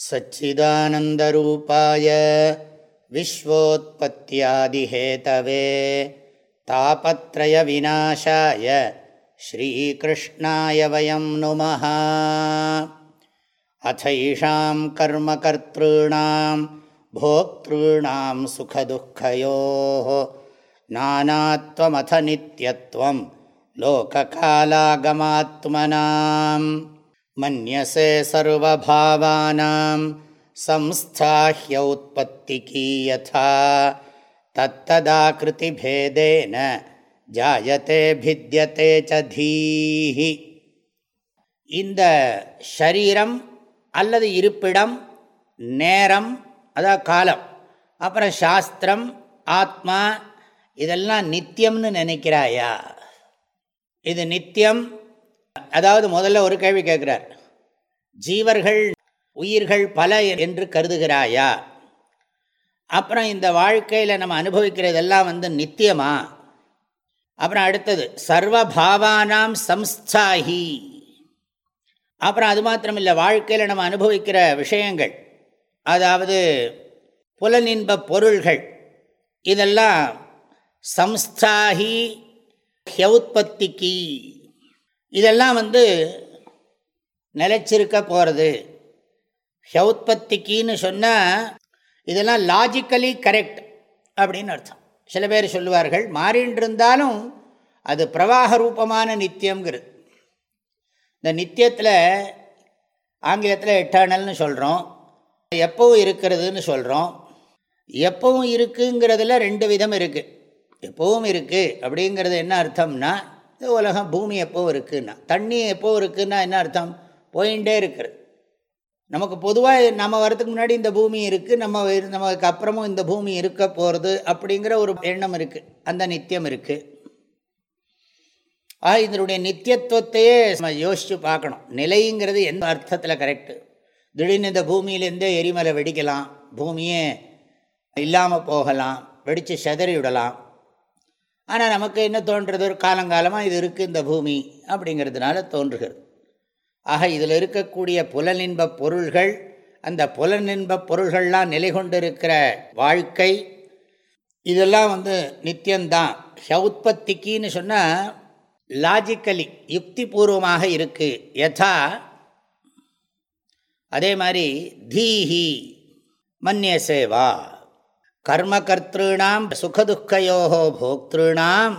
सच्चिदानन्दरूपाय विश्वोत्पत्त्यादिहेतवे तापत्रयविनाशाय श्रीकृष्णाय वयं नुमः। अथैषां कर्मकर्तॄणां भोक्तॄणां सुखदुःखयोः। नानात्वमथ नित्यत्वं लोककालागमात्मनाम् मन्यसे सर्वभावानां संस्थाह्यौत्पत्तिकी यथा तत्तदाकृतिभेदेन ஜாயத்தே பித்தியத்தே சதீஹி இந்த ஷரீரம் அல்லது இருப்பிடம் நேரம் அதாவது காலம் அப்புறம் சாஸ்திரம் ஆத்மா இதெல்லாம் நித்தியம்னு நினைக்கிறாயா இது நித்தியம் அதாவது முதல்ல ஒரு கேள்வி கேட்குறார். ஜீவர்கள் உயிர்கள் பல என்று கருதுகிறாயா? அப்புறம் இந்த வாழ்க்கையில் நம்ம அனுபவிக்கிறதெல்லாம் வந்து நித்தியமா? அப்புறம் அடுத்தது சர்வபாவானாம் சம்ஸ்தாகி அப்புறம் அது மாத்திரமில்லை வாழ்க்கையில் நம்ம அனுபவிக்கிற விஷயங்கள். அதாவது புலனின்ப பொருள்கள். இதெல்லாம் சம்ஸ்தாகி ஹியவுற்பத்திக்கு இதெல்லாம் வந்து நிலச்சிருக்க போகிறது ஹவுத்பத்திக்கின்னு சொன்னால் இதெல்லாம் லாஜிக்கலி கரெக்ட் அப்படின்னு அர்த்தம். சில பேர் சொல்லுவார்கள் மாறின்னு இருந்தாலும் அது பிரவாக ரூபமான நித்தியங்கிறது இந்த நித்தியத்தில் ஆங்கிலத்தில் எட்டர்னல்னு சொல்கிறோம் எப்பவும் இருக்கிறதுன்னு சொல்கிறோம் எப்பவும் இருக்குங்கிறதுல ரெண்டு விதம் இருக்குது எப்பவும் இருக்குது அப்படிங்கிறது என்ன அர்த்தம்னா இந்த உலகம் பூமி எப்போவும் இருக்குன்னா தண்ணி எப்போ இருக்குன்னா என்ன அர்த்தம்? போயின்ண்டே இருக்கிறது நமக்கு பொதுவாக நம்ம வரதுக்கு முன்னாடி இந்த பூமி இருக்குது நம்ம நமக்கு அப்புறமும் இந்த பூமி இருக்க போகிறது அப்படிங்கிற ஒரு எண்ணம் இருக்குது அந்த நித்தியம் இருக்குது ஆ இதனுடைய நித்தியத்துவத்தையே நம்ம யோசித்து பார்க்கணும். நிலைங்கிறது எந்த அர்த்தத்தில் கரெக்டு திடீர்னு இந்த பூமியிலேருந்தே எரிமலை வெடிக்கலாம் பூமியே இல்லாமல் போகலாம் வெடித்து செதறி விடலாம். ஆனால் நமக்கு என்ன தோன்றுறது? ஒரு காலங்காலமாக இது இருக்குது இந்த பூமி அப்படிங்கிறதுனால தோன்றுகிறது. ஆக இதில் இருக்கக்கூடிய புலனின்ப பொருள்கள் அந்த புலனின்ப பொருள்கள்லாம் நிலை கொண்டிருக்கிற வாழ்க்கை இதெல்லாம் வந்து நித்தியந்தான் ஹவுத்பத்திக்கின்னு சொன்னால் லாஜிக்கலி யுக்தி பூர்வமாக இருக்குது யதா அதே மாதிரி தீஹி மன்னியசேவா. சேவா சுகதுக்கையோ போக்திருணாம்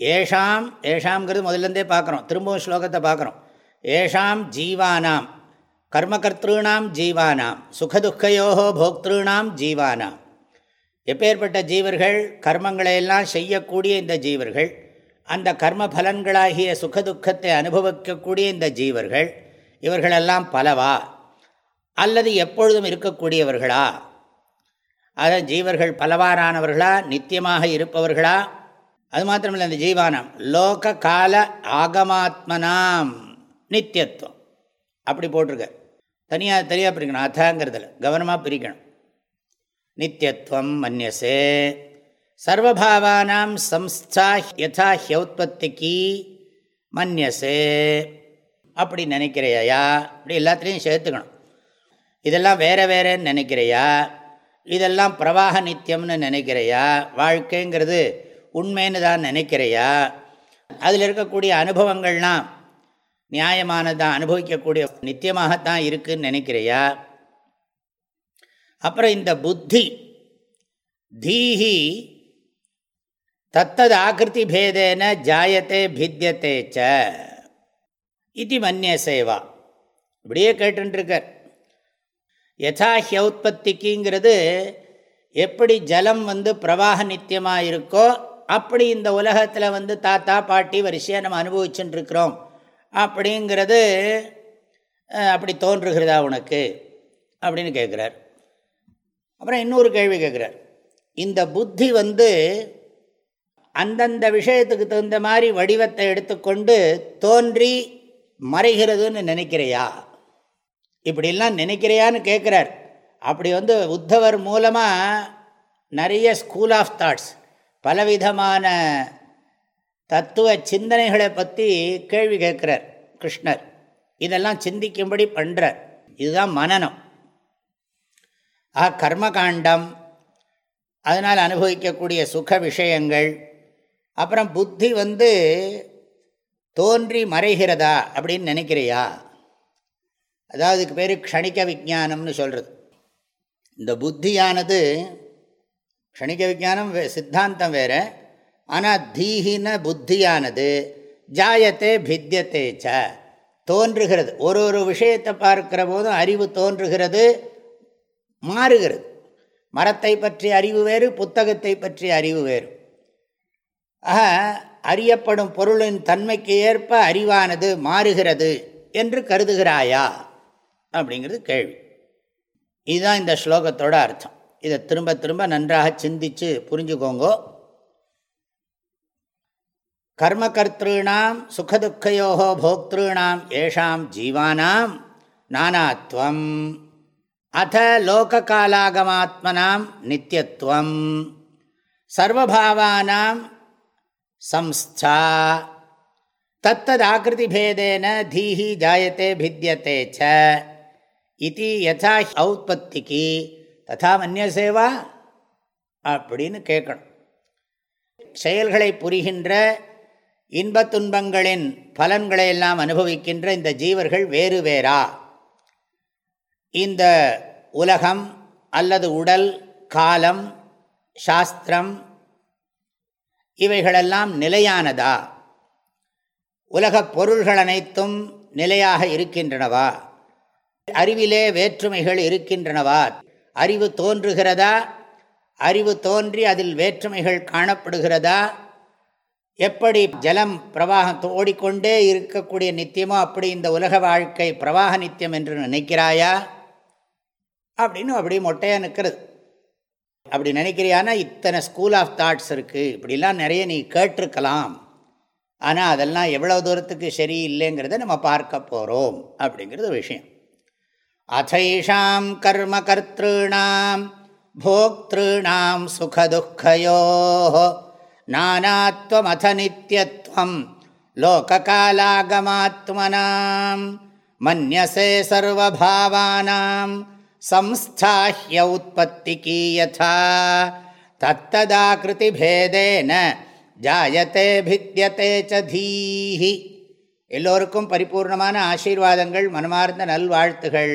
ஏஷாம் ஏஷாம்ங்கிறது முதல்லேருந்தே பார்க்குறோம். திரும்பவும் ஸ்லோகத்தை பார்க்குறோம். ஏஷாம் ஜீவானாம் கர்மகர்த்திருணாம் ஜீவானாம் சுகதுக்கையோ போக்திருணாம் ஜீவானாம். எப்பேற்பட்ட ஜீவர்கள் கர்மங்களையெல்லாம் செய்யக்கூடிய இந்த ஜீவர்கள் அந்த கர்ம பலன்களாகிய சுகதுக்கத்தை அனுபவிக்கக்கூடிய இந்த ஜீவர்கள் இவர்களெல்லாம் பலவா? அல்லது எப்பொழுதும் இருக்கக்கூடியவர்களா? அதான் ஜீவர்கள் பலவாறானவர்களா நித்தியமாக இருப்பவர்களா? அது மாத்திரமில்லை அந்த ஜீவானம். லோக கால ஆகமாத்மனாம். நித்தியத்துவம். அப்படி போட்டிருக்க தனியாக தனியாக பிரிக்கணும். அதாங்கிறதுல. கவனமாக பிரிக்கணும். நித்தியத்துவம் மன்யசே. சர்வபாவானாம் சம்ஸ்தா யதா ஹியௌத்பத்திக்கு மன்யசே. அப்படி நினைக்கிறையா? அப்படி எல்லாத்துலேயும் சேர்த்துக்கணும். இதெல்லாம் வேற வேறேன்னு நினைக்கிறையா? இதெல்லாம் பிரவாக நித்தியம்னு நினைக்கிறையா? வாழ்க்கைங்கிறது உண்மைன்னு தான் நினைக்கிறையா? அதில் இருக்கக்கூடிய அனுபவங்கள்லாம் நியாயமானதான் அனுபவிக்கக்கூடிய நித்தியமாகத்தான் இருக்குதுன்னு நினைக்கிறையா? அப்புறம் இந்த புத்தி தீஹி தத்தது ஆகிருதி பேதேன ஜாயத்தே பித்தியத்தே ச இது மன்னிய சேவா. இப்படியே கேட்டுருக்கார் யதா ஹியவுற்பத்திக்குங்கிறது எப்படி ஜலம் வந்து பிரவாக நித்தியமாக இருக்கோ அப்படி இந்த உலகத்தில் வந்து தாத்தா பாட்டி வரிசையாக நம்ம அனுபவிச்சுட்டுருக்குறோம் அப்படிங்கிறது அப்படி தோன்றுகிறதா உனக்கு? அப்படின்னு கேட்குறார் அப்புறம் இன்னொரு கேள்வி கேட்குறார் இந்த புத்தி வந்து அந்தந்த விஷயத்துக்கு தகுந்த மாதிரி வடிவத்தை எடுத்துக்கொண்டு தோன்றி மறைகிறதுன்னு நினைக்கிறையா? இப்படிலாம் நினைக்கிறியான்னு கேட்குறார். அப்படி வந்து உத்தவர் மூலமாக நிறைய ஸ்கூல் ஆஃப் தாட்ஸ் பலவிதமான தத்துவ சிந்தனைகளை பற்றி கேள்வி கேட்குறார் கிருஷ்ணர். இதெல்லாம் சிந்திக்கும்படி பண்ணுறார் இதுதான் மனநம். ஆ கர்மகாண்டம் அதனால் அனுபவிக்கக்கூடிய சுக விஷயங்கள் அப்புறம் புத்தி வந்து தோன்றி மறைகிறதா அப்படின்னு நினைக்கிறியா? அதாவது இதுக்கு பேர் க்ஷணிக்க விஜானம்னு சொல்கிறது இந்த புத்தியானது க்ஷணிக விஜானம் வே சித்தாந்தம் வேறு. ஆனால் தீஹின புத்தியானது ஜாயத்தே பித்தியத்தே ச தோன்றுகிறது. ஒரு ஒரு விஷயத்தை பார்க்கிற போதும் அறிவு தோன்றுகிறது மாறுகிறது. மரத்தை பற்றி அறிவு வேறு புத்தகத்தை பற்றி அறிவு வேறு. ஆக அறியப்படும் பொருளின் தன்மைக்கு ஏற்ப அறிவானது மாறுகிறது என்று கருதுகிறாயா? அப்படிங்கிறது கேள்வி. இதுதான் இந்த ஸ்லோகத்தோட அர்த்தம். இதை திரும்ப திரும்ப நன்றாக சிந்தித்து புரிஞ்சுக்கோங்கோ. கர்மகர்த்தॄணாம் சுகதுக்கையோ போக்திருணாம் ஏஷாம் ஜீவானாம் நானாத்வம். அத லோககாலாகமாத்மனாம் நித்தியத்துவம் சர்வபாவானாம் சம்ஸ்தா. தத்ததாகிருதிபேதேன தீஹி ஜாயத்தே பித்தியத்தே ச. இது யதா ஔத்பத்திக்கு ததா மன்யசேவா அப்படின்னு கேட்கணும். செயல்களை புரிகின்ற இன்பத் துன்பங்களின் பலன்களை எல்லாம் அனுபவிக்கின்ற இந்த ஜீவர்கள் வேறு வேறா? இந்த உலகம் அல்லது உடல் காலம் சாஸ்திரம் இவைகளெல்லாம் நிலையானதா? உலகப் பொருள்கள் அனைத்தும் நிலையாக இருக்கின்றனவா? அறிவிலே வேற்றுமைகள் இருக்கின்றனவா? அறிவு தோன்றுகிறதா? அறிவு தோன்றி அதில் வேற்றுமைகள் காணப்படுகிறதா? எப்படி ஜலம் பிரவாகம் ஓடிக்கொண்டே இருக்கக்கூடிய நித்தியமோ அப்படி இந்த உலக வாழ்க்கை பிரவாக நித்தியம் என்று நினைக்கிறாயா? அப்படின்னு அப்படி மொட்டையாக நிற்கிறது அப்படி நினைக்கிறியானா? இத்தனை ஸ்கூல் ஆஃப் தாட்ஸ் இருக்குது இப்படிலாம் நிறைய நீ கேட்டிருக்கலாம். ஆனால் அதெல்லாம் எவ்வளோ தூரத்துக்கு சரி இல்லைங்கிறத நம்ம பார்க்க போகிறோம் அப்படிங்கிறது விஷயம். அதைஷாம் கர்ம கர்த்தॄணாம் போக்திருணாம் சுகதுக்கையோ நானாத்வமத நித்தியத்துவம் லோககாலாகமாத்மனாம் மன்யசே சர்வபாவானாம் சம்ஸ்தாஹ்ய உற்பத்தி கீயதா தத்ததாகிருதிபேதேன ஜாயத்தே பித்தியத்தே ச தீஹி எல்லோருக்கும் பரிபூர்ணமான ஆசீர்வாதங்கள் மனமார்ந்த நல்வாழ்த்துகள்.